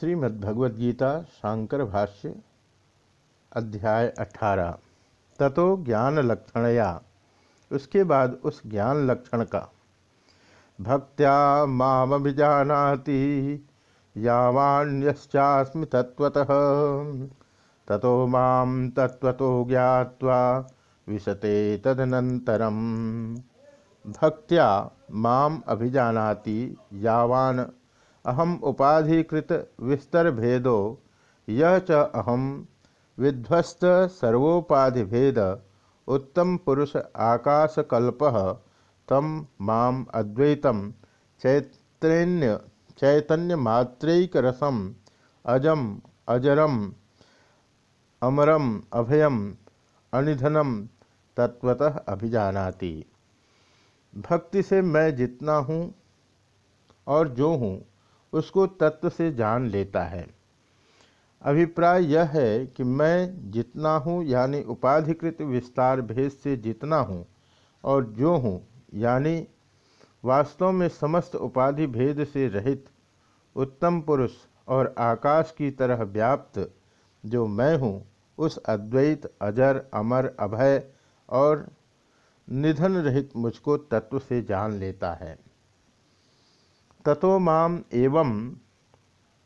श्रीमद्भगवद्गीता शांकर भाष्य, अध्याय अठारह। ततो ज्ञान लक्षणया उसके बाद उस ज्ञान लक्षण का। भक्त्या मामभिजानाति यावान्यश्चास्मि तत्वतः ततो माम तत्वतो ज्ञात्वा विशते तदनन्तरम। भक्त्या माम अभिजानाति यावान अहम उपाधिकृत विस्तर भेदो यह च अहम विध्वस्त सर्वोपाधि भेद उत्तम पुरुष आकाशकल्प तम माम अद्वैतम चैतन्य मात्रैक रसम अजम, अजरम, अमरम, अभयम, अनिधनम तत्वतः अभिजानाति। भक्ति से मैं जितना हूँ और जो हूँ उसको तत्व से जान लेता है। अभिप्राय यह है कि मैं जितना हूँ, यानी उपाधिकृत विस्तार भेद से जितना हूँ और जो हूँ, यानी वास्तव में समस्त उपाधि भेद से रहित, उत्तम पुरुष और आकाश की तरह व्याप्त जो मैं हूँ, उस अद्वैत, अजर, अमर, अभय और निधन रहित मुझको तत्व से जान लेता है। ततो माम एवं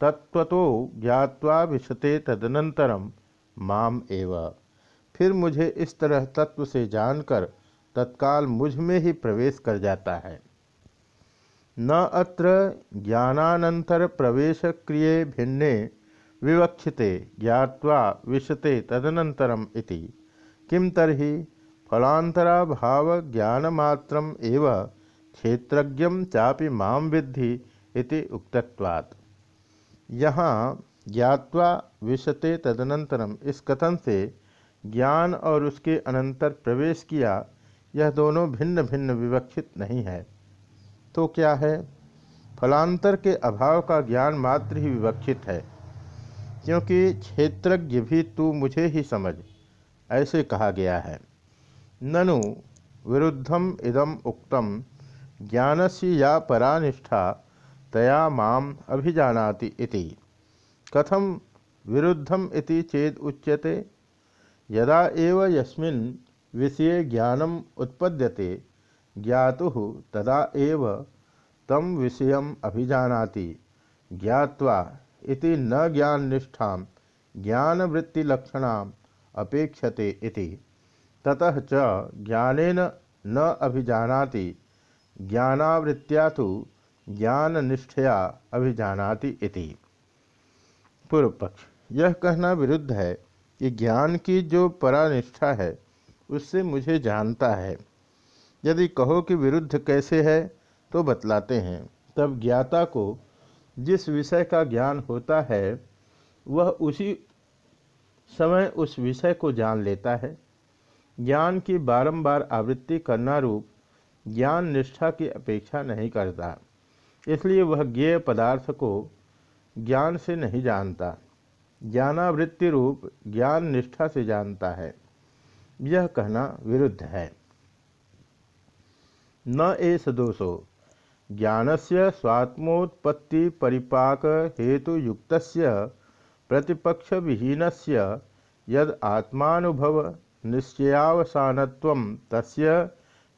तत्वतो ज्ञावा विशते तदनंतरम माम एव। फिर मुझे इस तरह तत्व से जानकर तत्काल मुझमें ही प्रवेश कर जाता है। न अत्र ज्ञानानंतर प्रवेश क्रिय भिन्ने विवक्षिते ज्ञावा विशते तदनंतरम किम तरी फलांतरा भाव ज्ञानमात्रम एव क्षेत्रज्ञ चापि माम विद्धि इति उक्तत्वात्। यहाँ ज्ञावा विशते तदनंतरम इस कथन से ज्ञान और उसके अनंतर प्रवेश किया, यह दोनों भिन्न भिन्न विवक्षित नहीं है। तो क्या है? फलांतर के अभाव का ज्ञान मात्र ही विवक्षित है, क्योंकि क्षेत्रज्ञ भी तू मुझे ही समझ, ऐसे कहा गया है। ननु, विरुद्धम इदम उक्तम ज्ञान से या परानिष्ठा, तया माम अभिजानाति इति। कथम विरुद्धम इति चेद उच्यते? यदा एव यस्मिन् विषये ज्ञानम उत्पद्यते, ज्ञातु तदा एव तम विषय अभिजानाति। ज्ञात्वा इति न ज्ञाननिष्ठा ज्ञानवृत्तिलक्षण अपेक्षते इति। ततः च ज्ञानेन न अभिजानाति ज्ञानावृत्तिया तो ज्ञान निष्ठया अभिजानाति इति। पूर्व पक्ष यह कहना विरुद्ध है कि ज्ञान की जो परानिष्ठा है, उससे मुझे जानता है। यदि कहो कि विरुद्ध कैसे है तो बतलाते हैं। तब ज्ञाता को जिस विषय का ज्ञान होता है, वह उसी समय उस विषय को जान लेता है। ज्ञान की बारंबार आवृत्ति करना रूप ज्ञान निष्ठा की अपेक्षा नहीं करता। इसलिए वह ज्ञेय पदार्थ को ज्ञान से नहीं जानता। ज्ञानावृत्ति रूप ज्ञान निष्ठा से जानता है। यह कहना विरुद्ध है। न एस दोषो। से स्वात्मोत्पत्ति परिपाक हेतु युक्त प्रतिपक्ष विहीन यद आत्मानुभव निश्चयावसान तस्य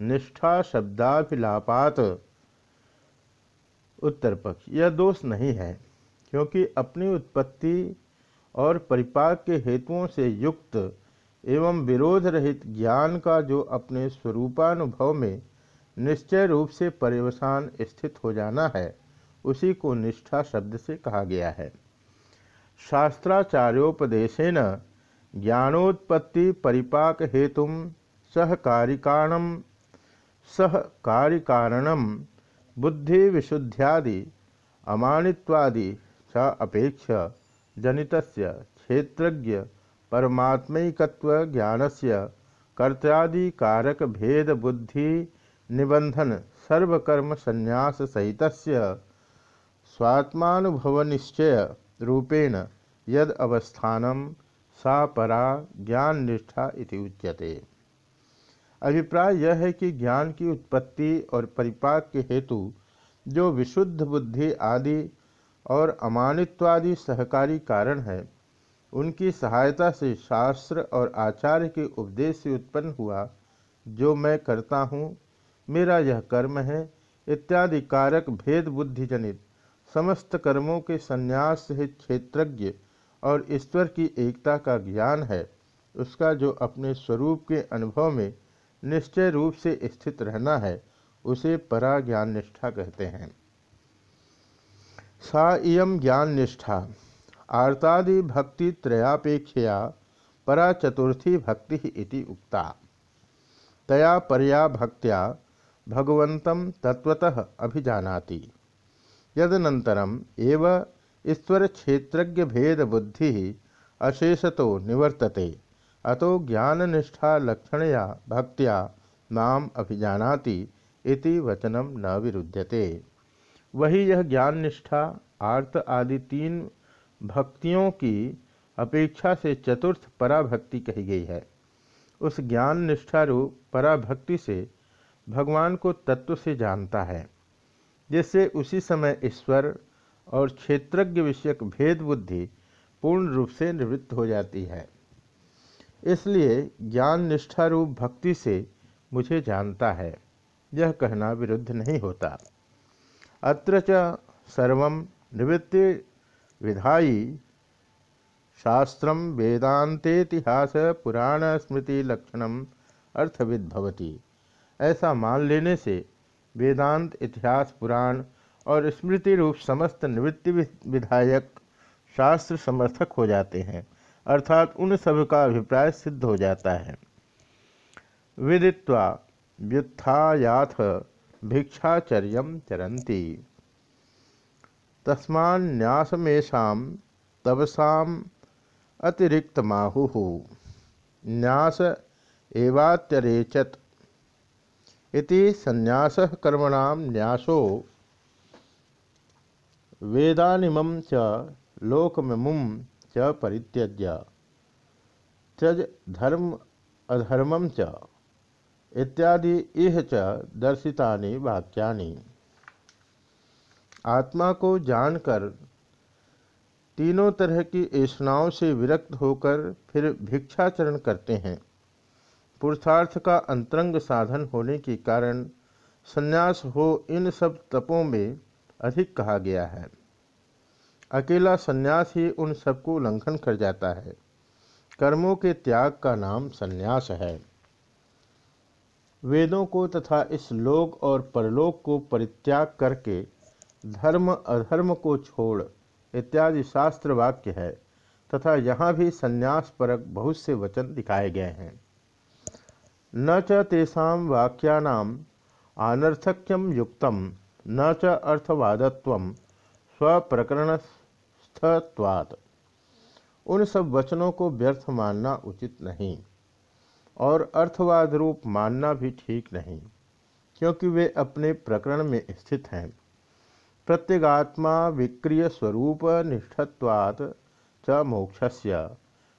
निष्ठा शब्दाभिलापात उत्तर पक्ष, यह दोष नहीं है, क्योंकि अपनी उत्पत्ति और परिपाक के हेतुओं से युक्त एवं विरोध रहित ज्ञान का जो अपने स्वरूपानुभव में निश्चय रूप से पर्यवसान स्थित हो जाना है, उसी को निष्ठा शब्द से कहा गया है। शास्त्राचार्योपदेशन, ज्ञानोत्पत्ति परिपाक हेतु सहकारिकाणम सह कार्य कारणम बुद्धि विशुद्ध्यादि अमानित्वादि च अपेक्ष जनित क्षेत्रज्ञ परमात्मकत्व से कर्त्यादि कारक भेद बुद्धि निबंधन सर्वकर्म संन्यास सहित स्वात्मानुभवनिश्चय रूपेण यद अवस्थानम सा परा ज्ञान निष्ठा इति उच्यते। अभिप्राय यह है कि ज्ञान की उत्पत्ति और परिपाक के हेतु जो विशुद्ध बुद्धि आदि और अमानित्वादि सहकारी कारण है, उनकी सहायता से शास्त्र और आचार्य के उपदेश से उत्पन्न हुआ, जो मैं करता हूँ, मेरा यह कर्म है, इत्यादि कारक भेद बुद्धि जनित समस्त कर्मों के संन्यास से क्षेत्रज्ञ और ईश्वर की एकता का ज्ञान है, उसका जो अपने स्वरूप के अनुभव में निश्चय रूप से स्थित रहना है, उसे परा ज्ञान निष्ठा कहते हैं। सा इयम ज्ञान निष्ठा आर्तादि भक्ति त्रयापेक्षया परा चतुर्थी भक्ति इति उक्ता। तया परया भक्त्या भगवन्तं तत्वतः अभिजानाति। यदनन्तरम एव ईश्वर क्षेत्रज्ञ भेद बुद्धि अशेषतो निवर्तते। अतो ज्ञान ज्ञाननिष्ठा लक्षणया भक्त्या नाम अभिजानाति इति वचनम न विरुध्यते। वही यह ज्ञान निष्ठा आर्त आदि तीन भक्तियों की अपेक्षा से चतुर्थ पराभक्ति कही गई है। उस ज्ञान निष्ठा रूप पराभक्ति से भगवान को तत्व से जानता है, जिससे उसी समय ईश्वर और क्षेत्रज्ञ विषयक भेद बुद्धि पूर्ण रूप से निवृत्त हो जाती है। इसलिए ज्ञान निष्ठा रूप भक्ति से मुझे जानता है। यह कहना विरुद्ध नहीं होता। अत्र सर्व निवृत्ति विधायी शास्त्र वेदांतेतिहास पुराण स्मृति लक्षण अर्थविद भवती ऐसा मान लेने से वेदांत, इतिहास, पुराण और स्मृति रूप समस्त निवृत्ति विधायक शास्त्र समर्थक हो जाते हैं। अर्थात उन सब का अभिप्राय सिद्ध हो जाता है। विदित्वा व्युत्थायाथ भिक्षाचर्य चरती तस्मान्यासमेशा अतिरिक्त माहु न्यास एवात्यरेचत। इति संन्यास कर्मणाम न्यासो वेदानिमं च लोकमिमुं च परित्यज्य। त्यज धर्म अधर्मम च। इत्यादि इह च दर्शितानि वाक्यानि। आत्मा को जानकर, तीनों तरह की ऐषणाओं से विरक्त होकर फिर भिक्षाचरण करते हैं। पुरुषार्थ का अंतरंग साधन होने के कारण संन्यास हो इन सब तपों में अधिक कहा गया है। अकेला संन्यास ही उन सबको उल्लंघन कर जाता है। कर्मों के त्याग का नाम संन्यास है। वेदों को तथा इस लोक और परलोक को परित्याग करके धर्म, अधर्म को छोड़ इत्यादि शास्त्र वाक्य है तथा यहाँ भी संन्यास परक बहुत से वचन दिखाए गए हैं। न च तेषा वाक्यानाम आनर्थक्यम युक्तम, न च अर्थवादत्व स्वप्रकरणस्थत्वात् उन सब वचनों को व्यर्थ मानना उचित नहीं, और अर्थवाद रूप मानना भी ठीक नहीं, क्योंकि वे अपने प्रकरण में स्थित हैं। प्रत्यगात्मा विक्रिय स्वरूप निष्ठत्वात् च मोक्षस्य।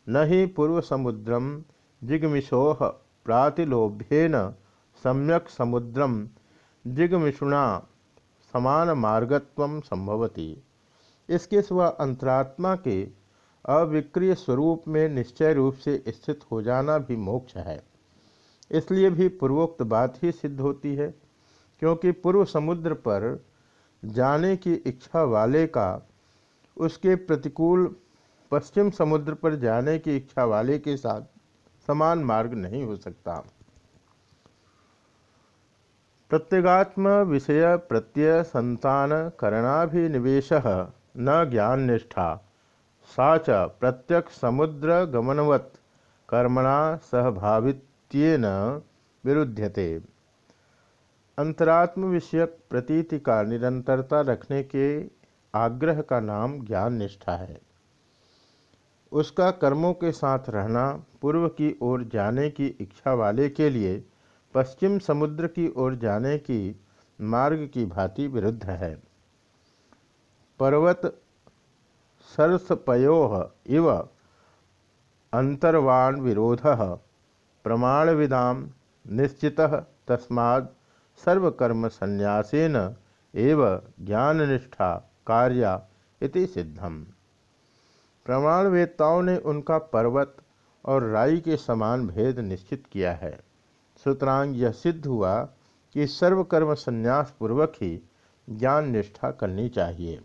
न ही पूर्व समुद्रम जिगमिशोह प्रातिलोभ्येन सम्यक समुद्रम जिगमिषुणा समान मार्गत्व संभवती। इसके सिवा अंतरात्मा के अविक्रिय स्वरूप में निश्चय रूप से स्थित हो जाना भी मोक्ष है। इसलिए भी पूर्वोक्त बात ही सिद्ध होती है, क्योंकि पूर्व समुद्र पर जाने की इच्छा वाले का, उसके प्रतिकूल पश्चिम समुद्र पर जाने की इच्छा वाले के साथ समान मार्ग नहीं हो सकता। प्रत्यगात्म विषय प्रत्यय संतान करणाभिनिवेश न ज्ञान निष्ठा सा च प्रत्यक समुद्र गमनवत कर्मणा सहभावित्येन विरुध्यते। अंतरात्म विषयक प्रतीति का निरंतरता रखने के आग्रह का नाम ज्ञान निष्ठा है। उसका कर्मों के साथ रहना, पूर्व की ओर जाने की इच्छा वाले के लिए पश्चिम समुद्र की ओर जाने की मार्ग की भांति विरुद्ध है। पर्वत सरसपयो इव अंतर्वाण विरोध प्रमाण विदाम निश्चित तस्मा सर्वकर्म संन्यासेन एव ज्ञाननिष्ठा कार्या इति सिद्धम। प्रमाणवेत्ताओं ने उनका पर्वत और राई के समान भेद निश्चित किया है। सुतरांग यह सिद्ध हुआ कि सर्वकर्म संन्यास पूर्वक ही ज्ञान निष्ठा करनी चाहिए।